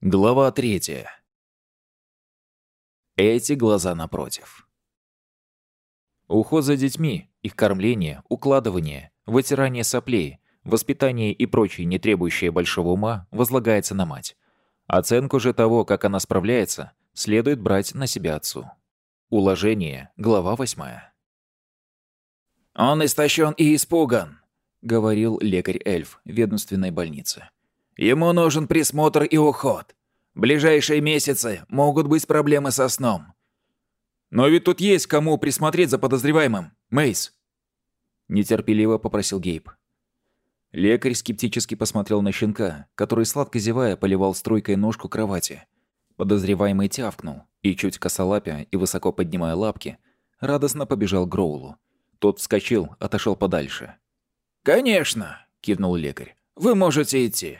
Глава третья. Эти глаза напротив. Уход за детьми, их кормление, укладывание, вытирание соплей, воспитание и прочее, не требующее большого ума, возлагается на мать. Оценку же того, как она справляется, следует брать на себя отцу. Уложение, глава восьмая. «Он истощен и испуган», — говорил лекарь-эльф ведомственной больницы. Ему нужен присмотр и уход. Ближайшие месяцы могут быть проблемы со сном. Но ведь тут есть кому присмотреть за подозреваемым. Мейс. Нетерпеливо попросил Гейб. Лекарь скептически посмотрел на щенка, который, сладко зевая, поливал струйкой ножку кровати. Подозреваемый тявкнул и, чуть косолапя и высоко поднимая лапки, радостно побежал к Гроулу. Тот вскочил, отошел подальше. «Конечно!» – кивнул лекарь. «Вы можете идти».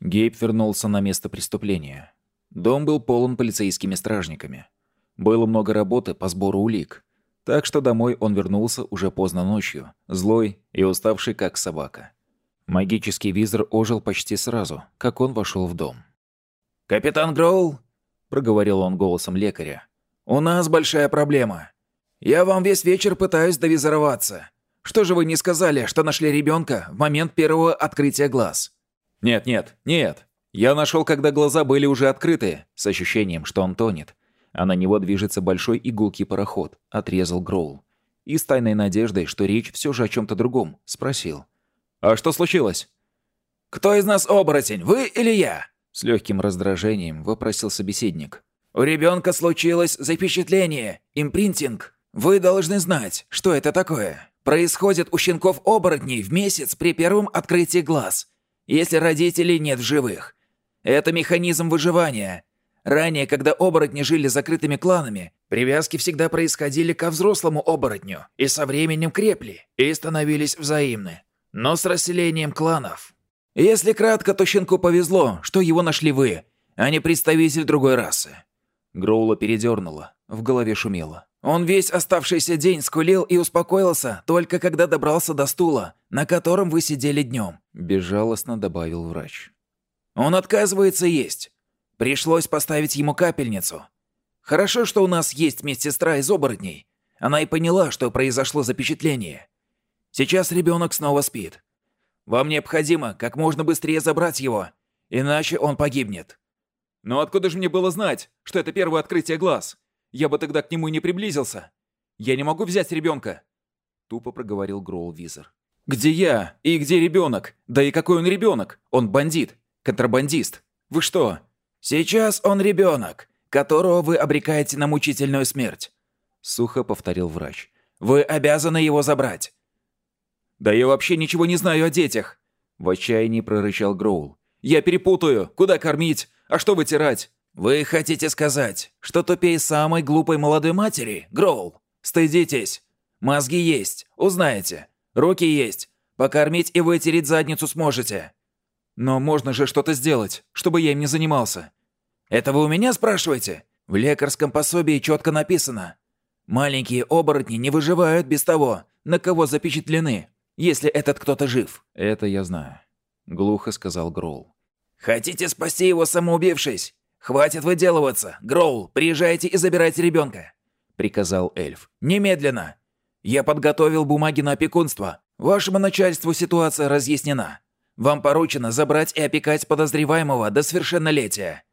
Гейб вернулся на место преступления. Дом был полон полицейскими стражниками. Было много работы по сбору улик. Так что домой он вернулся уже поздно ночью, злой и уставший как собака. Магический визор ожил почти сразу, как он вошел в дом. «Капитан Гроул?» – проговорил он голосом лекаря. «У нас большая проблема. Я вам весь вечер пытаюсь довизороваться. Что же вы не сказали, что нашли ребенка в момент первого открытия глаз?» «Нет, нет, нет. Я нашел, когда глаза были уже открыты, с ощущением, что он тонет. А на него движется большой игулкий пароход», — отрезал Гроул. И с тайной надеждой, что речь все же о чем-то другом, спросил. «А что случилось?» «Кто из нас оборотень, вы или я?» С легким раздражением вопросил собеседник. «У ребенка случилось запечатление, импринтинг. Вы должны знать, что это такое. Происходит у щенков-оборотней в месяц при первом открытии глаз если родителей нет в живых. Это механизм выживания. Ранее, когда оборотни жили закрытыми кланами, привязки всегда происходили ко взрослому оборотню и со временем крепли и становились взаимны. Но с расселением кланов... Если кратко, то щенку повезло, что его нашли вы, а не представитель другой расы. Гроула передернула, в голове шумело. Он весь оставшийся день скулил и успокоился, только когда добрался до стула, на котором вы сидели днем», – безжалостно добавил врач. «Он отказывается есть. Пришлось поставить ему капельницу. Хорошо, что у нас есть медсестра из оборотней. Она и поняла, что произошло запечатление. Сейчас ребенок снова спит. Вам необходимо как можно быстрее забрать его, иначе он погибнет». «Но откуда же мне было знать, что это первое открытие глаз?» Я бы тогда к нему и не приблизился. Я не могу взять ребенка. Тупо проговорил Гроул Визер. Где я? И где ребенок? Да и какой он ребенок? Он бандит. Контрабандист. Вы что? Сейчас он ребенок, которого вы обрекаете на мучительную смерть. Сухо повторил врач. Вы обязаны его забрать. Да я вообще ничего не знаю о детях. В отчаянии прорычал Гроул. Я перепутаю. Куда кормить? А что вытирать? «Вы хотите сказать, что тупее самой глупой молодой матери, Гроул? Стыдитесь. Мозги есть, узнаете. Руки есть. Покормить и вытереть задницу сможете». «Но можно же что-то сделать, чтобы я им не занимался». «Это вы у меня спрашиваете? В лекарском пособии четко написано. Маленькие оборотни не выживают без того, на кого запечатлены, если этот кто-то жив». «Это я знаю», — глухо сказал Гроул. «Хотите спасти его, самоубившись? «Хватит выделываться! Гроул, приезжайте и забирайте ребенка!» — приказал эльф. «Немедленно! Я подготовил бумаги на опекунство. Вашему начальству ситуация разъяснена. Вам поручено забрать и опекать подозреваемого до совершеннолетия.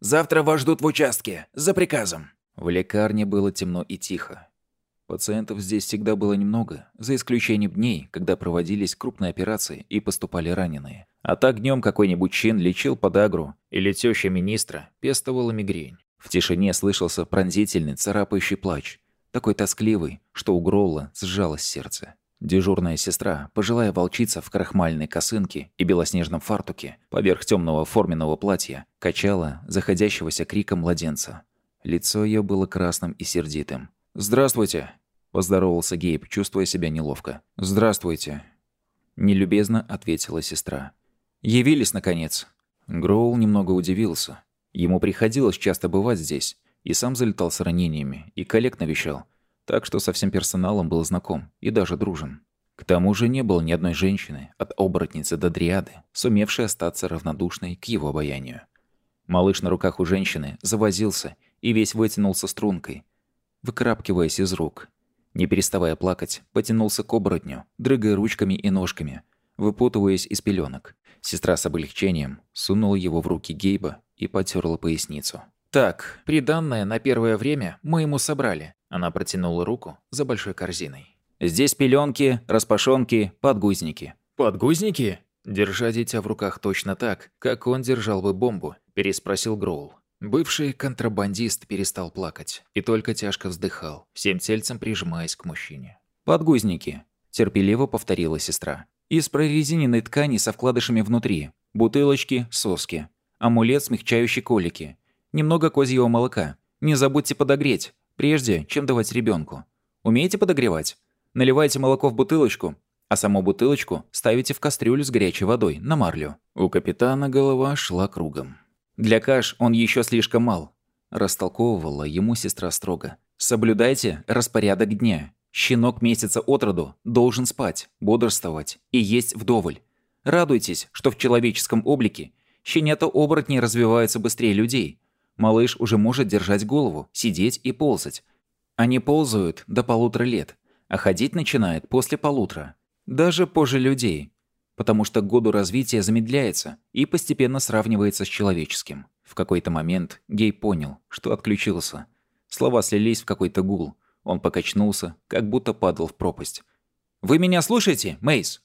Завтра вас ждут в участке, за приказом». В лекарне было темно и тихо. Пациентов здесь всегда было немного, за исключением дней, когда проводились крупные операции и поступали раненые. А так днем какой-нибудь чин лечил подагру, или теща министра пестовала мигрень. В тишине слышался пронзительный, царапающий плач, такой тоскливый, что у Гролла сжалось сердце. Дежурная сестра, пожилая волчица в крахмальной косынке и белоснежном фартуке, поверх темного форменного платья, качала заходящегося криком младенца. Лицо ее было красным и сердитым. «Здравствуйте!» – поздоровался Гейб, чувствуя себя неловко. «Здравствуйте!» – нелюбезно ответила сестра. «Явились, наконец!» Гроул немного удивился. Ему приходилось часто бывать здесь, и сам залетал с ранениями, и коллег навещал, так что со всем персоналом был знаком и даже дружен. К тому же не было ни одной женщины, от оборотницы до дриады, сумевшей остаться равнодушной к его обаянию. Малыш на руках у женщины завозился и весь вытянулся стрункой, выкрапкиваясь из рук. Не переставая плакать, потянулся к оборотню, дрыгая ручками и ножками, выпутываясь из пеленок. Сестра с облегчением сунула его в руки Гейба и потерла поясницу. «Так, приданное на первое время мы ему собрали». Она протянула руку за большой корзиной. «Здесь пеленки, распашонки, подгузники». «Подгузники?» Держа дитя в руках точно так, как он держал бы бомбу, переспросил Гроул. Бывший контрабандист перестал плакать и только тяжко вздыхал, всем тельцем прижимаясь к мужчине. «Подгузники», – терпеливо повторила сестра. «Из прорезиненной ткани со вкладышами внутри. Бутылочки, соски. Амулет, смягчающий колики. Немного козьего молока. Не забудьте подогреть, прежде чем давать ребенку. Умеете подогревать? Наливайте молоко в бутылочку, а саму бутылочку ставите в кастрюлю с горячей водой на марлю». У капитана голова шла кругом. Для каш он еще слишком мал. Растолковывала ему сестра строго. Соблюдайте распорядок дня. Щенок месяца от роду должен спать, бодрствовать и есть вдоволь. Радуйтесь, что в человеческом облике щенята-оборотни развиваются быстрее людей. Малыш уже может держать голову, сидеть и ползать. Они ползают до полутора лет, а ходить начинает после полутора. Даже позже людей потому что году развития замедляется и постепенно сравнивается с человеческим. В какой-то момент Гей понял, что отключился. Слова слились в какой-то гул. Он покачнулся, как будто падал в пропасть. «Вы меня слушаете, Мейс?»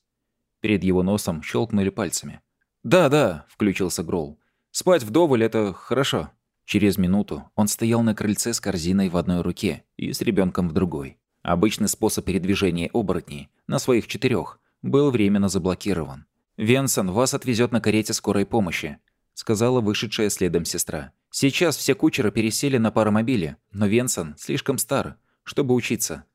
Перед его носом щелкнули пальцами. «Да, да», — включился Гроул. «Спать вдоволь — это хорошо». Через минуту он стоял на крыльце с корзиной в одной руке и с ребенком в другой. Обычный способ передвижения оборотней на своих четырех был временно заблокирован. «Венсон вас отвезет на карете скорой помощи», — сказала вышедшая следом сестра. «Сейчас все кучеры пересели на паромобили, но Венсон слишком стар, чтобы учиться.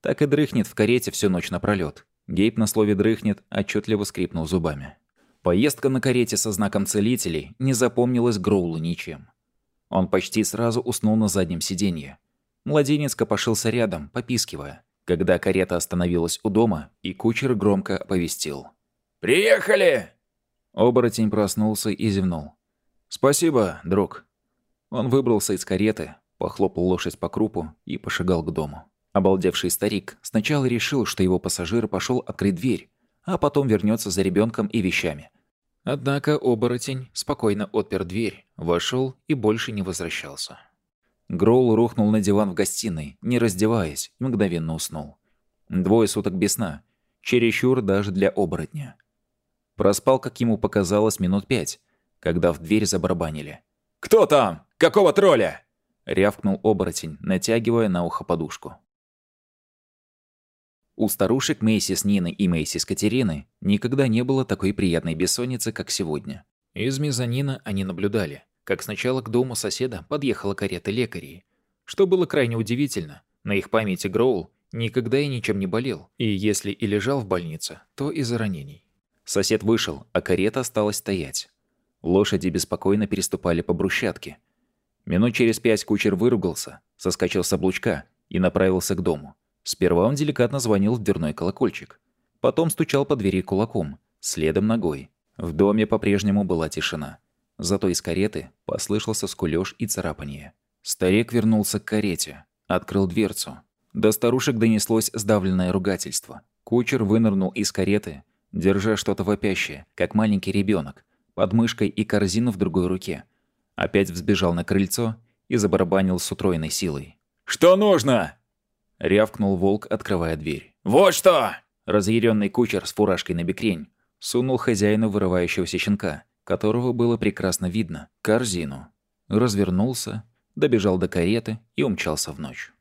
Так и дрыхнет в карете всю ночь напролёт». Гейб на слове «дрыхнет» отчетливо скрипнул зубами. Поездка на карете со знаком целителей не запомнилась Гроулу ничем. Он почти сразу уснул на заднем сиденье. Младенец копошился рядом, попискивая когда карета остановилась у дома, и кучер громко оповестил. «Приехали!» Оборотень проснулся и зевнул. «Спасибо, друг». Он выбрался из кареты, похлопал лошадь по крупу и пошагал к дому. Обалдевший старик сначала решил, что его пассажир пошел открыть дверь, а потом вернется за ребенком и вещами. Однако оборотень спокойно отпер дверь, вошел и больше не возвращался. Гроул рухнул на диван в гостиной, не раздеваясь, и мгновенно уснул. Двое суток без сна. Чересчур даже для оборотня. Проспал, как ему показалось, минут пять, когда в дверь забарабанили. «Кто там? Какого тролля?» — рявкнул оборотень, натягивая на ухо подушку. У старушек Мейсис Нины и Мейсис Катерины никогда не было такой приятной бессонницы, как сегодня. Из мезонина они наблюдали, как сначала к дому соседа подъехала карета лекарей. Что было крайне удивительно, на их памяти Гроул никогда и ничем не болел, и если и лежал в больнице, то из-за ранений. Сосед вышел, а карета осталась стоять. Лошади беспокойно переступали по брусчатке. Минут через пять кучер выругался, соскочил с облучка и направился к дому. Сперва он деликатно звонил в дверной колокольчик. Потом стучал по двери кулаком, следом ногой. В доме по-прежнему была тишина. Зато из кареты послышался скулёж и царапанье. Старик вернулся к карете, открыл дверцу. До старушек донеслось сдавленное ругательство. Кучер вынырнул из кареты, держа что-то вопящее, как маленький ребенок, под мышкой и корзину в другой руке. Опять взбежал на крыльцо и забарабанил с утроенной силой. «Что нужно?» — рявкнул волк, открывая дверь. «Вот что!» Разъяренный кучер с фуражкой на бекрень сунул хозяину вырывающегося щенка — которого было прекрасно видно, корзину. Развернулся, добежал до кареты и умчался в ночь.